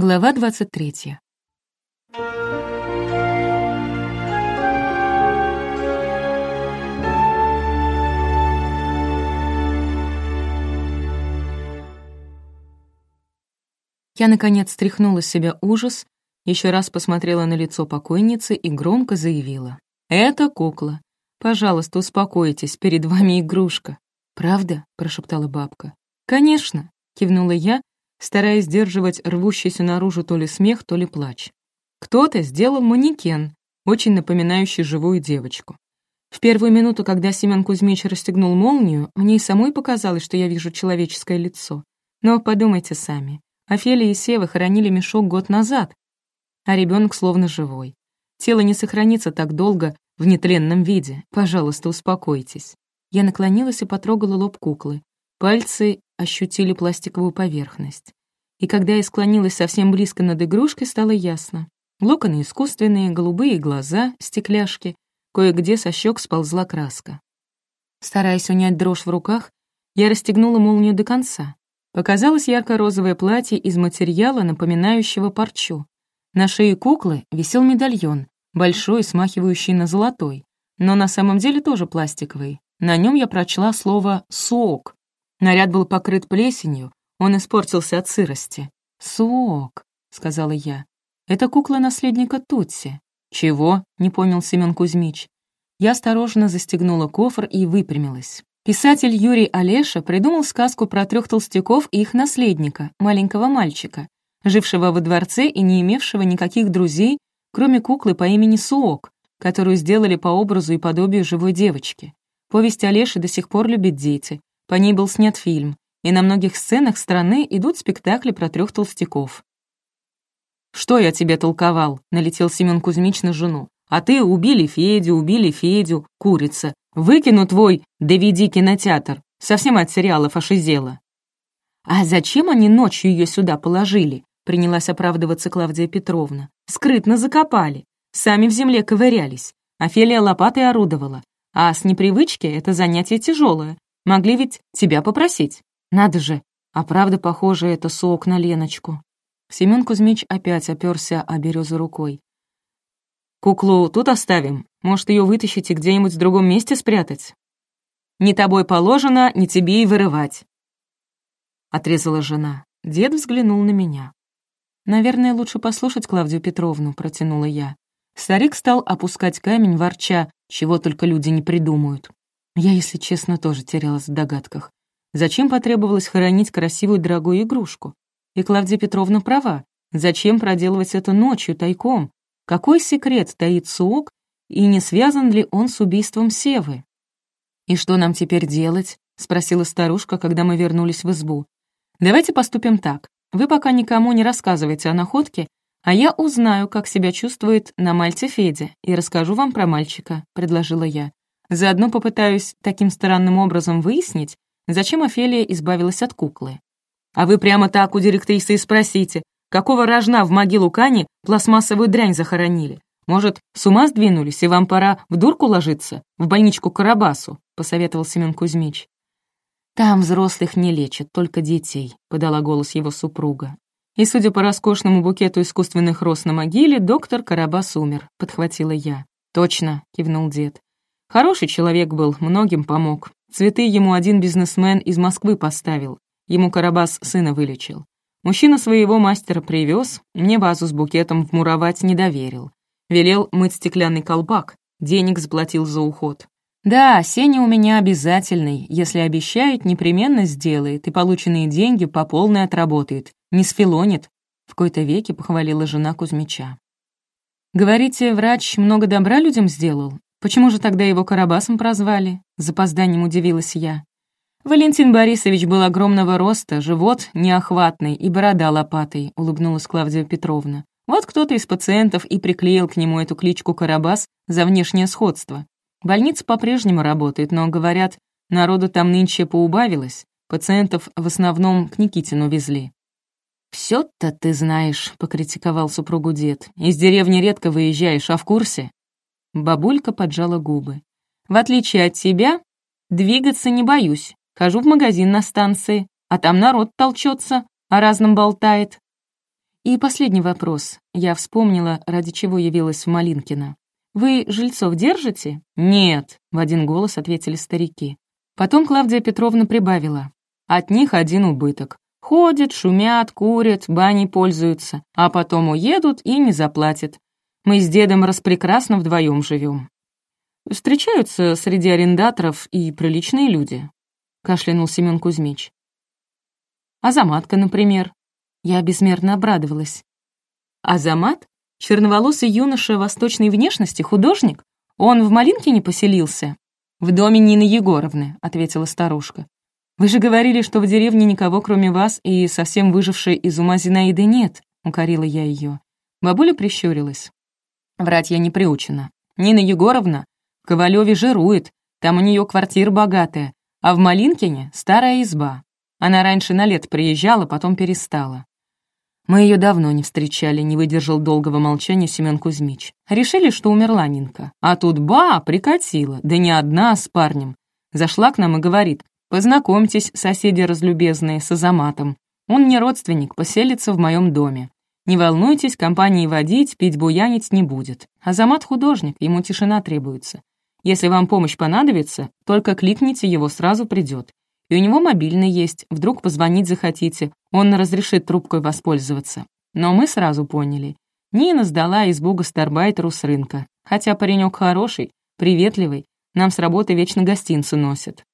Глава 23. Я, наконец, стряхнула с себя ужас, еще раз посмотрела на лицо покойницы и громко заявила. «Это кукла. Пожалуйста, успокойтесь, перед вами игрушка». «Правда?» — прошептала бабка. «Конечно», — кивнула я, стараясь сдерживать рвущийся наружу то ли смех, то ли плач. Кто-то сделал манекен, очень напоминающий живую девочку. В первую минуту, когда Семен Кузьмич расстегнул молнию, мне и самой показалось, что я вижу человеческое лицо. Но подумайте сами. Офелия и Сева хоронили мешок год назад, а ребенок словно живой. Тело не сохранится так долго в нетленном виде. Пожалуйста, успокойтесь. Я наклонилась и потрогала лоб куклы. Пальцы ощутили пластиковую поверхность. И когда я склонилась совсем близко над игрушкой, стало ясно. Локоны искусственные, голубые глаза, стекляшки. Кое-где со щек сползла краска. Стараясь унять дрожь в руках, я расстегнула молнию до конца. Показалось ярко-розовое платье из материала, напоминающего парчу. На шее куклы висел медальон, большой, смахивающий на золотой, но на самом деле тоже пластиковый. На нем я прочла слово «сок», Наряд был покрыт плесенью, он испортился от сырости. «Суок», — сказала я. «Это кукла наследника Тутси». «Чего?» — не понял Семен Кузьмич. Я осторожно застегнула кофр и выпрямилась. Писатель Юрий Олеша придумал сказку про трех толстяков и их наследника, маленького мальчика, жившего во дворце и не имевшего никаких друзей, кроме куклы по имени Суок, которую сделали по образу и подобию живой девочки. Повесть Олеши до сих пор любят дети, по ней был снят фильм, и на многих сценах страны идут спектакли про трех толстяков. «Что я тебе толковал?» — налетел Семен Кузьмич на жену. «А ты убили Федю, убили Федю, курица. Выкину твой «Доведи кинотеатр». Совсем от сериалов ошизела». «А зачем они ночью ее сюда положили?» — принялась оправдываться Клавдия Петровна. «Скрытно закопали. Сами в земле ковырялись. Офелия лопатой орудовала. А с непривычки это занятие тяжелое. Могли ведь тебя попросить. Надо же, а правда похоже это сок на Леночку. Семен Кузьмич опять оперся о березу рукой. «Куклу тут оставим. Может, ее вытащить и где-нибудь в другом месте спрятать?» «Не тобой положено, не тебе и вырывать», — отрезала жена. Дед взглянул на меня. «Наверное, лучше послушать Клавдию Петровну», — протянула я. Старик стал опускать камень, ворча, чего только люди не придумают. Я, если честно, тоже терялась в догадках. Зачем потребовалось хоронить красивую дорогую игрушку? И Клавдия Петровна права. Зачем проделывать это ночью, тайком? Какой секрет таит Суок, и не связан ли он с убийством Севы? «И что нам теперь делать?» — спросила старушка, когда мы вернулись в избу. «Давайте поступим так. Вы пока никому не рассказывайте о находке, а я узнаю, как себя чувствует на Мальте Федя, и расскажу вам про мальчика», — предложила я. Заодно попытаюсь таким странным образом выяснить, зачем Офелия избавилась от куклы. А вы прямо так у директрисы и спросите, какого рожна в могилу Кани пластмассовую дрянь захоронили? Может, с ума сдвинулись, и вам пора в дурку ложиться, в больничку Карабасу?» — посоветовал Семен Кузьмич. «Там взрослых не лечат, только детей», — подала голос его супруга. И, судя по роскошному букету искусственных роз на могиле, доктор Карабас умер, — подхватила я. «Точно», — кивнул дед. Хороший человек был, многим помог. Цветы ему один бизнесмен из Москвы поставил. Ему Карабас сына вылечил. Мужчина своего мастера привез, мне вазу с букетом вмуровать не доверил. Велел мыть стеклянный колпак, денег заплатил за уход. Да, Сеня у меня обязательный, если обещает, непременно сделает и полученные деньги по полной отработает, не сфилонит. В кои-то веке похвалила жена Кузьмича. Говорите, врач много добра людям сделал? Почему же тогда его Карабасом прозвали? Запозданием удивилась я. Валентин Борисович был огромного роста, живот неохватный и борода лопатой, улыбнулась Клавдия Петровна. Вот кто-то из пациентов и приклеил к нему эту кличку Карабас за внешнее сходство. Больница по-прежнему работает, но, говорят, народу там нынче поубавилось, пациентов в основном к Никитину везли. «Всё-то ты знаешь», — покритиковал супругу дед. «Из деревни редко выезжаешь, а в курсе?» Бабулька поджала губы. «В отличие от тебя, двигаться не боюсь. Хожу в магазин на станции, а там народ толчется, о разном болтает. И последний вопрос. Я вспомнила, ради чего явилась в Малинкино. «Вы жильцов держите?» «Нет», — в один голос ответили старики. Потом Клавдия Петровна прибавила. «От них один убыток. Ходят, шумят, курят, баней пользуются, а потом уедут и не заплатят. Мы с дедом распрекрасно вдвоем живем. Встречаются среди арендаторов и приличные люди», — кашлянул Семен Кузьмич. «Азаматка, например». Я безмерно обрадовалась. «Азамат? Черноволосый юноша восточной внешности, художник? Он в Малинке не поселился?» «В доме Нины Егоровны», — ответила старушка. «Вы же говорили, что в деревне никого, кроме вас, и совсем выжившей из ума Зинаиды нет», — укорила я ее. Бабуля прищурилась. Врать я не приучена. Нина Егоровна в Ковалеве жирует, там у нее квартира богатая, а в Малинкине — старая изба. Она раньше на лет приезжала, потом перестала. Мы ее давно не встречали, не выдержал долгого молчания Семен Кузьмич. Решили, что умерла Нинка. А тут ба, прикатила, да не одна, а с парнем. Зашла к нам и говорит, познакомьтесь, соседи разлюбезные, с Азаматом. Он не родственник, поселится в моем доме. Не волнуйтесь, компании водить, пить, буянить не будет. Азамат художник, ему тишина требуется. Если вам помощь понадобится, только кликните его, сразу придет. И у него мобильный есть, вдруг позвонить захотите, он разрешит трубкой воспользоваться. Но мы сразу поняли. Нина сдала избу гастарбайтеру с рынка. Хотя паренек хороший, приветливый, нам с работы вечно гостинцы носят.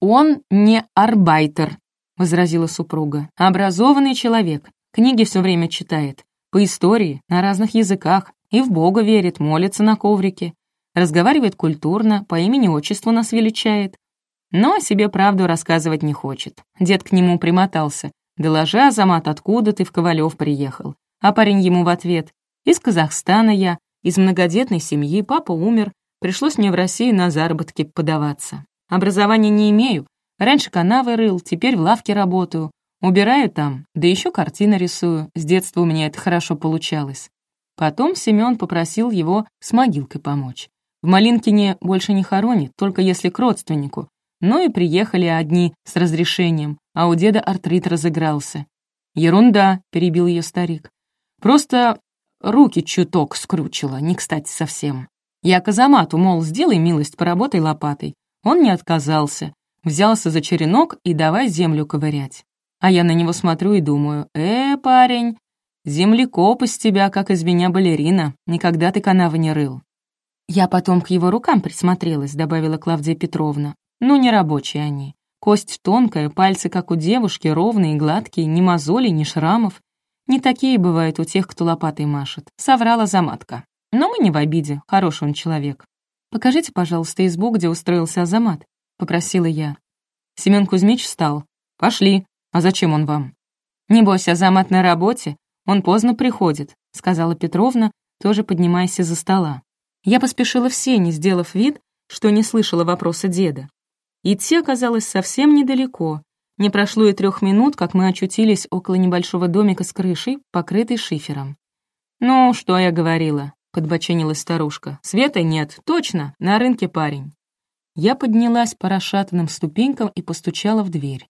«Он не арбайтер», — возразила супруга. «Образованный человек, книги все время читает, по истории, на разных языках, и в Бога верит, молится на коврике, разговаривает культурно, по имени-отчеству нас величает, но о себе правду рассказывать не хочет. Дед к нему примотался. «Доложи, Азамат, откуда ты в Ковалев приехал?» А парень ему в ответ. «Из Казахстана я, из многодетной семьи, папа умер, пришлось мне в Россию на заработки подаваться. Образования не имею, раньше канавы рыл, теперь в лавке работаю, убираю там, да еще картины рисую, с детства у меня это хорошо получалось». Потом Семен попросил его с могилкой помочь. В Малинкине больше не хоронит, только если к родственнику, ну и приехали одни с разрешением, а у деда артрит разыгрался. «Ерунда», — перебил ее старик. «Просто руки чуток скручило, не кстати совсем. Я Казамату, мол, сделай милость, поработай лопатой. Он не отказался, взялся за черенок и давай землю ковырять. А я на него смотрю и думаю, «Э, парень, землекоп из тебя, как из меня балерина, никогда ты канавы не рыл». «Я потом к его рукам присмотрелась», — добавила Клавдия Петровна. Ну, не рабочие они. Кость тонкая, пальцы, как у девушки, ровные, гладкие, ни мозолей, ни шрамов. Не такие бывают у тех, кто лопатой машет. Соврала заматка. Но мы не в обиде, хороший он человек. «Покажите, пожалуйста, избу, где устроился Азамат», — попросила я. Семен Кузьмич встал. «Пошли. А зачем он вам?» «Небось, Азамат на работе. Он поздно приходит», — сказала Петровна, тоже поднимаясь из-за стола. Я поспешила в сени, сделав вид, что не слышала вопроса деда. Идти оказалось совсем недалеко. Не прошло и трех минут, как мы очутились около небольшого домика с крышей, покрытой шифером. «Ну, что я говорила?» — подбоченилась старушка. «Света нет, точно, на рынке парень». Я поднялась по расшатанным ступенькам и постучала в дверь.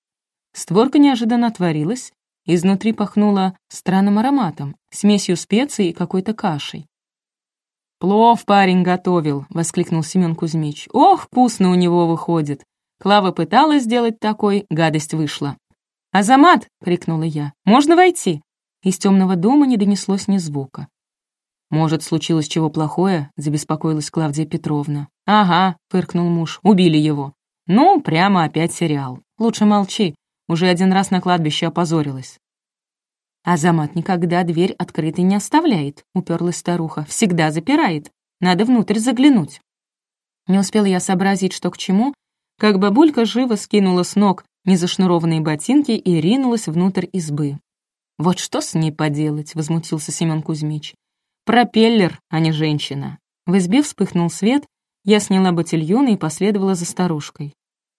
Створка неожиданно отворилась, изнутри пахнуло странным ароматом, смесью специй и какой-то кашей. «Плов парень готовил», — воскликнул Семен Кузьмич. «Ох, вкусно у него выходит. Клава пыталась сделать такой, гадость вышла. «Азамат!» — крикнула я. «Можно войти?» Из темного дома не донеслось ни звука. «Может, случилось чего плохое?» — забеспокоилась Клавдия Петровна. «Ага», — фыркнул муж, — «убили его». «Ну, прямо опять сериал. Лучше молчи. Уже один раз на кладбище опозорилась». «Азамат никогда дверь открытой не оставляет», — уперлась старуха. «Всегда запирает. Надо внутрь заглянуть». Не успела я сообразить, что к чему, как бабулька живо скинула с ног незашнурованные ботинки и ринулась внутрь избы. «Вот что с ней поделать?» — возмутился Семен Кузьмич. «Пропеллер, а не женщина». В избе вспыхнул свет, я сняла ботильон и последовала за старушкой.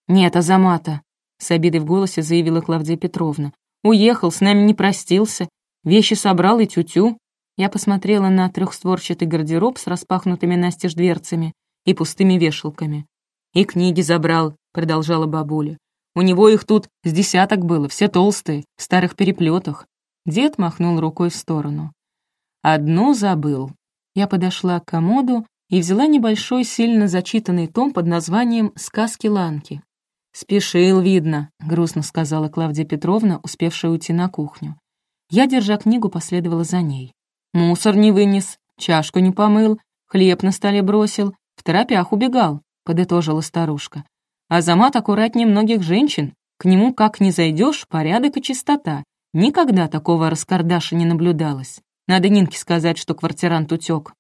«Нет, Азамата», — с обидой в голосе заявила Клавдия Петровна. «Уехал, с нами не простился, вещи собрал и тю-тю». Я посмотрела на трехстворчатый гардероб с распахнутыми настежь дверцами и пустыми вешалками. «И книги забрал», — продолжала бабуля. «У него их тут с десяток было, все толстые, в старых переплетах. Дед махнул рукой в сторону. «Одну забыл». Я подошла к комоду и взяла небольшой, сильно зачитанный том под названием «Сказки Ланки». «Спешил, видно», — грустно сказала Клавдия Петровна, успевшая уйти на кухню. Я, держа книгу, последовала за ней. «Мусор не вынес, чашку не помыл, хлеб на столе бросил, в торопях убегал», — подытожила старушка. «Азамат аккуратнее многих женщин, к нему как не зайдешь, порядок и чистота. Никогда такого раскардаша не наблюдалось. Надо Нинке сказать, что квартирант утек.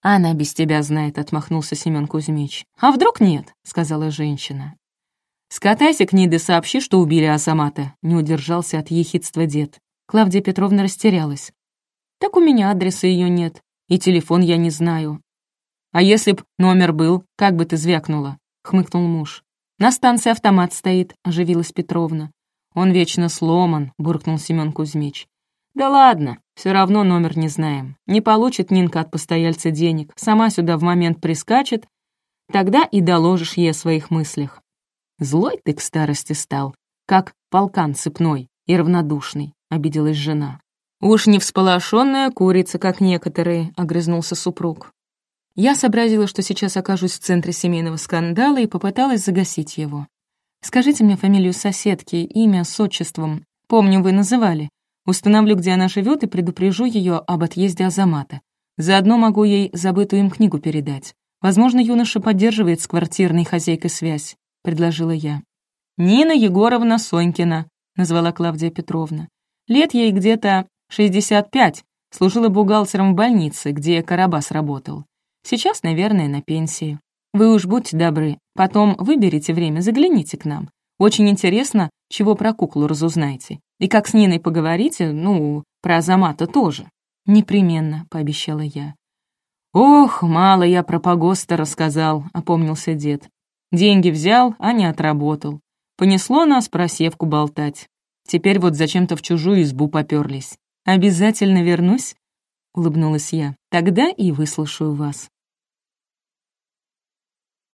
«Она без тебя знает», — отмахнулся Семен Кузьмич. «А вдруг нет?» — сказала женщина. «Скатайся к ней да сообщи, что убили Асамата», — не удержался от ехидства дед. Клавдия Петровна растерялась. «Так у меня адреса ее нет, и телефон я не знаю». «А если б номер был, как бы ты звякнула?» — хмыкнул муж. «На станции автомат стоит», — оживилась Петровна. «Он вечно сломан», — буркнул Семен Кузьмич. «Да ладно, все равно номер не знаем. Не получит Нинка от постояльца денег, сама сюда в момент прискачет, тогда и доложишь ей о своих мыслях. Злой ты к старости стал, как полкан цепной и равнодушный», — обиделась жена. «Уж не всполошенная курица, как некоторые», — огрызнулся супруг. Я сообразила, что сейчас окажусь в центре семейного скандала и попыталась загасить его. «Скажите мне фамилию соседки, имя с отчеством. Помню, вы называли. Установлю, где она живет, и предупрежу ее об отъезде Азамата. Заодно могу ей забытую им книгу передать. Возможно, юноша поддерживает с квартирной хозяйкой связь», — предложила я. «Нина Егоровна Сонькина», — назвала Клавдия Петровна. «Лет ей где-то 65, служила бухгалтером в больнице, где Карабас работал. Сейчас, наверное, на пенсии. Вы уж будьте добры, потом выберите время, загляните к нам. Очень интересно, чего про куклу разузнаете. И как с Ниной поговорите, ну, про Азамата тоже. Непременно, пообещала я. Ох, мало я про погоста рассказал, опомнился дед. Деньги взял, а не отработал. Понесло нас про севку болтать. Теперь вот зачем-то в чужую избу попёрлись. Обязательно вернусь, улыбнулась я. Тогда и выслушаю вас.